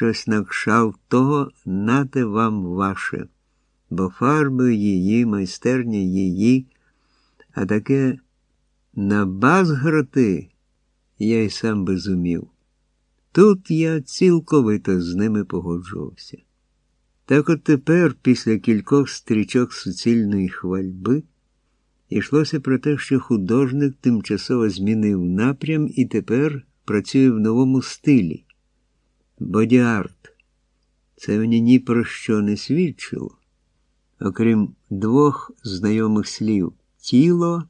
щось на кшалт того нате вам ваше, бо фарби її, майстерня її, а таке набазграти я й сам би зумів. Тут я цілковито з ними погоджувався. Так от тепер, після кількох стрічок суцільної хвальби, йшлося про те, що художник тимчасово змінив напрям і тепер працює в новому стилі. Бодіарт. Це мені ні про що не свідчило, окрім двох знайомих слів тіло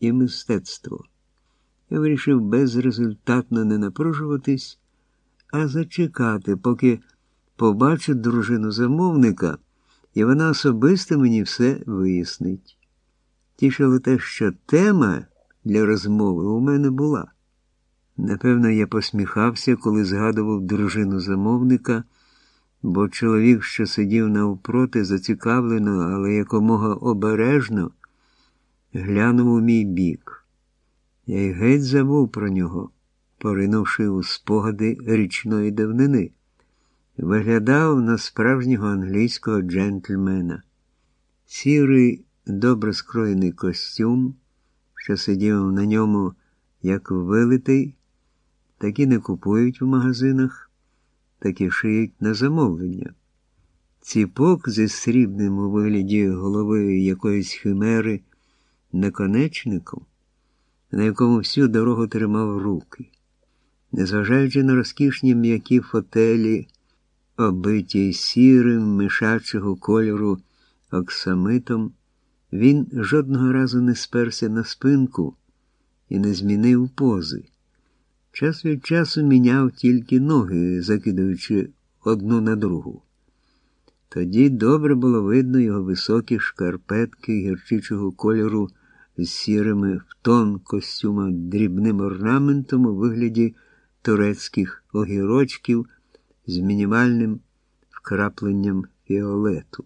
і мистецтво. Я вирішив безрезультатно не напружуватись, а зачекати, поки побачу дружину замовника, і вона особисто мені все вияснить. Тішило те, що тема для розмови у мене була. Напевно, я посміхався, коли згадував дружину замовника, бо чоловік, що сидів навпроти, зацікавлено, але якомога обережно, глянув у мій бік. Я й геть забув про нього, поринувши у спогади річної давнини. Виглядав на справжнього англійського джентльмена. Сірий, добре скроєний костюм, що сидів на ньому, як вилитий, такі не купують в магазинах, такі шиють на замовлення. Ціпок зі срібним у вигляді голови якоїсь химери наконечником на якому всю дорогу тримав руки. Незважаючи на розкішні м'які фотелі, обиті сірим мишачого кольору оксамитом, він жодного разу не сперся на спинку і не змінив пози. Час від часу міняв тільки ноги, закидаючи одну на другу. Тоді добре було видно його високі шкарпетки гірчичого кольору з сірими в тон костюма дрібним орнаментом у вигляді турецьких огірочків з мінімальним вкрапленням фіолету.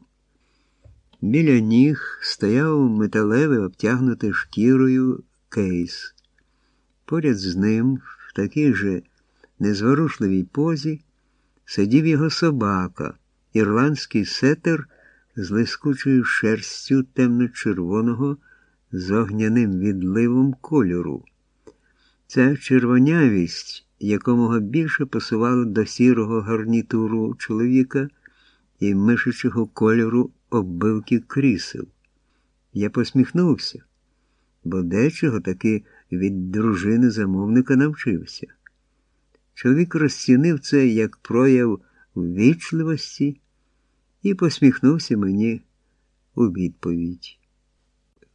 Біля ніг стояв металевий обтягнутий шкірою кейс. Поряд з ним, в такій же незворушливій позі, сидів його собака, ірландський сетер з лискучою шерстю темно-червоного з огняним відливом кольору. Ця червонявість якомога більше пасувала до сірого гарнітуру чоловіка і мишачого кольору оббивки крісел. Я посміхнувся, бо дечого таки від дружини замовника навчився. Чоловік розцінив це як прояв ввічливості і посміхнувся мені у відповідь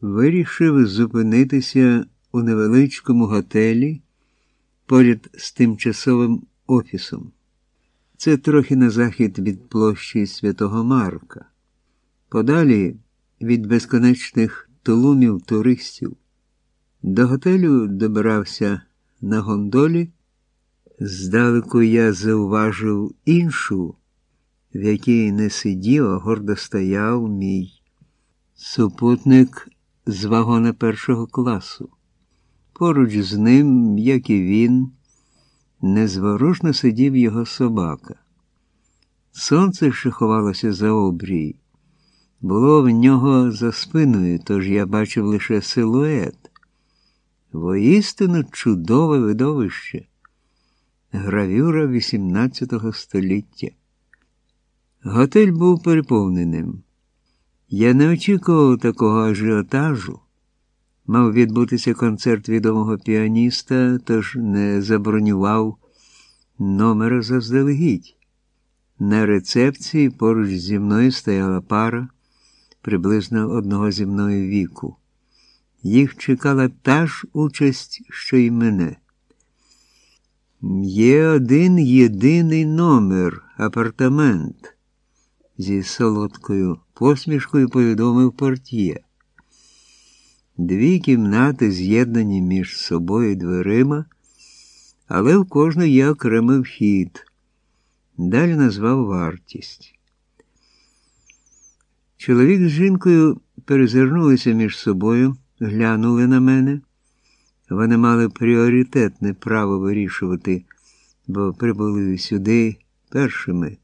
вирішив зупинитися у невеличкому готелі поряд з тимчасовим офісом. Це трохи на захід від площі Святого Марка, подалі від безконечних тулумів туристів. До готелю добирався на гондолі. Здалеку я зауважив іншу, в якій не сидів, а гордо стояв мій супутник з вагона першого класу. Поруч з ним, як і він, незворушно сидів його собака. Сонце що ховалося за обрій, було в нього за спиною, тож я бачив лише силует. Воістину чудове видовище, гравюра XVIII століття. Готель був переповненим. Я не очікував такого ажіотажу. Мав відбутися концерт відомого піаніста, тож не забронював номера заздалегідь. На рецепції поруч зі мною стояла пара приблизно одного зі мною віку. Їх чекала та ж участь, що й мене. Є один єдиний номер апартамент зі солодкою посмішкою повідомив портьє. Дві кімнати з'єднані між собою дверима, але в кожну є окремий вхід. Далі назвав вартість. Чоловік з жінкою перезирнулися між собою, глянули на мене. Вони мали пріоритетне право вирішувати, бо прибули сюди першими